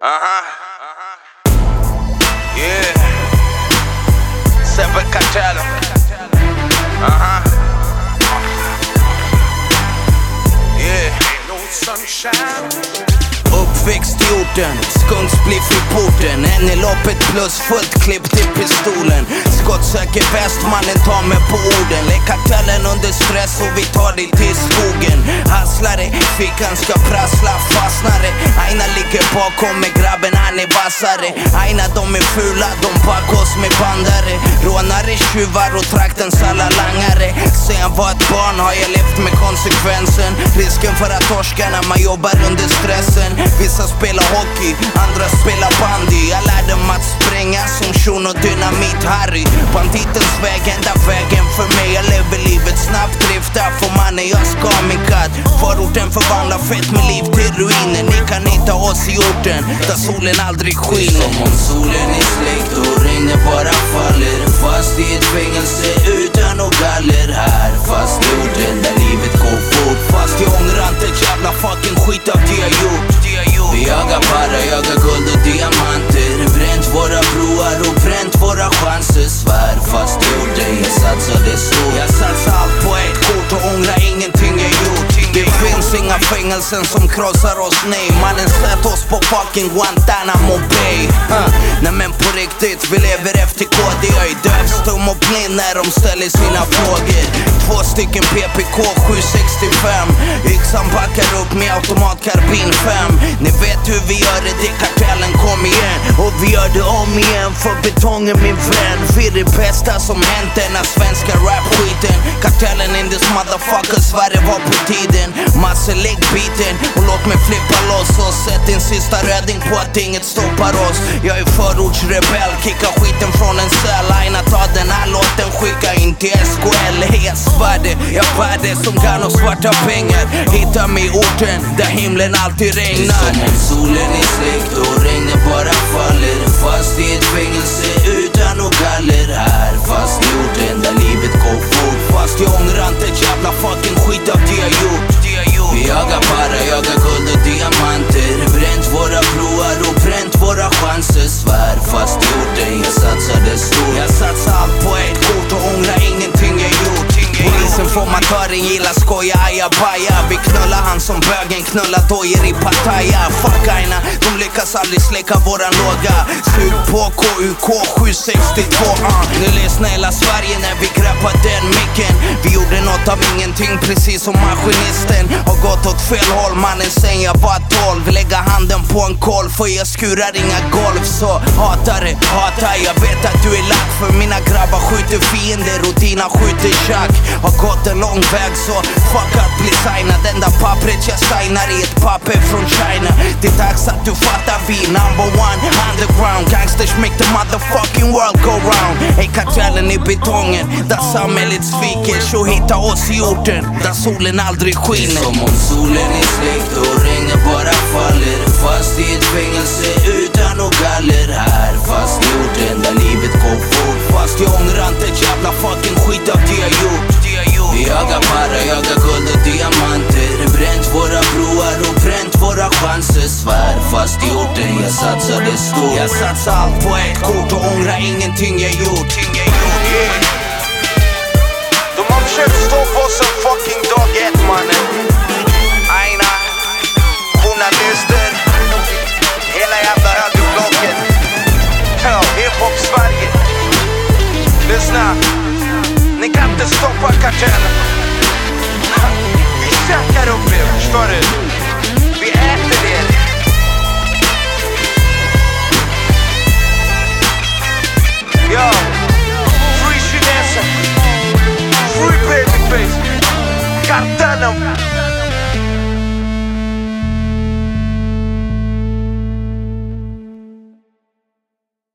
Uh-huh. Yeah. Semper Cartello. Uh-huh. Yeah. No sunshine. Uppväxt i orten, skunkspliff i porten En i loppet plus fullt klippt i pistolen Skottsäker väst, mannen tar mig på orden Lägg kartellen under stress och vi tar dig till skogen Hasslare, fickan ska prassla, fastnar Aina bakom mig, grabben han är vassare. Aina de är fula, de bakås oss med bandare. Rånare, tjuvar och traktens alla langare. Sen jag var ett barn har jag levt med konsekvensen. Risken för att torska när man jobbar under stressen. Vissa spelar hockey, andra spelar bandy. Jag lärde mig att spränga som shun och Dynamit-Harry Banditens väg, enda vägen för mig. Jag lever livet snabbt, driftar för mannen jag ska Förorten förvandlar fett med liv till ruiner. Ni kan hitta oss i orten där solen aldrig skiner. Som om solen är släckt och regnet bara faller Fast i ett fängelse utan något galler. Här fängelsen som krossar oss, nej Mannen sätt oss på fucking Guantanamo Bay. Uh. Nej men på riktigt, vi lever efter KD Jag är dövstum och blind när de ställer sina frågor. Två stycken PPK 765 Yxan backar upp med automatkarbin 5 Ni vet hur vi gör det, det kartellen, kom igen. Och vi gör det om igen för betongen min vän. Vi är det bästa som hänt denna svenska rapskiten. Kartellen in this motherfucker, Sverige var på tiden. Masse biten och låt mig flippa loss och sätt din sista röding på att inget stoppar oss. Jag är förortsrebell, kickar skiten från en cell. Aina ta den här låten, skicka in till SKL Hey, jag svär det, jag bär det som kan och svarta pengar. Hitta mig i orten där himlen alltid regnar. Som om solen är släckt och regnet bara faller skoja Vi knullar han som bögen knullar dojor i Pattaya. Fuck aina, de lyckas aldrig släcka våran låga. Sug på KUK 762 uh. Nu lyssnar hela Sverige när vi greppar den micken. Vi gjorde något av ingenting precis som maskinisten. Har gått åt fel håll mannen sen jag var 12 Lägga handen på en kolv för jag skurar inga golv. Så hatare, det, hatar jag vet att du är lack. För mina grabbar skjuter fiender och dina skjuter tjack Har gått en lång väg så fuck bli signad. Enda pappret jag signar är ett papper från China. Det är dags att du fattar vi är number one underground. Gangsters make the motherfucking world go round. Ey kartellen i betongen där samhället sviker. Så hitta oss i orten där solen aldrig skiner. Som om solen är släckt och regnet bara faller. Fast i ett fängelse utan och galler. Här fast i orten chanser Svär fast i orten, jag satsade stort Jag satsar allt på ett kort och ångrar ingenting jag gjort Yeah. De har försökt stoppa oss sen fucking dag ett mannen. Aina, journalister, hela jävla högerblocket. Ja, hiphop-Sverige. Lyssna, Cartano.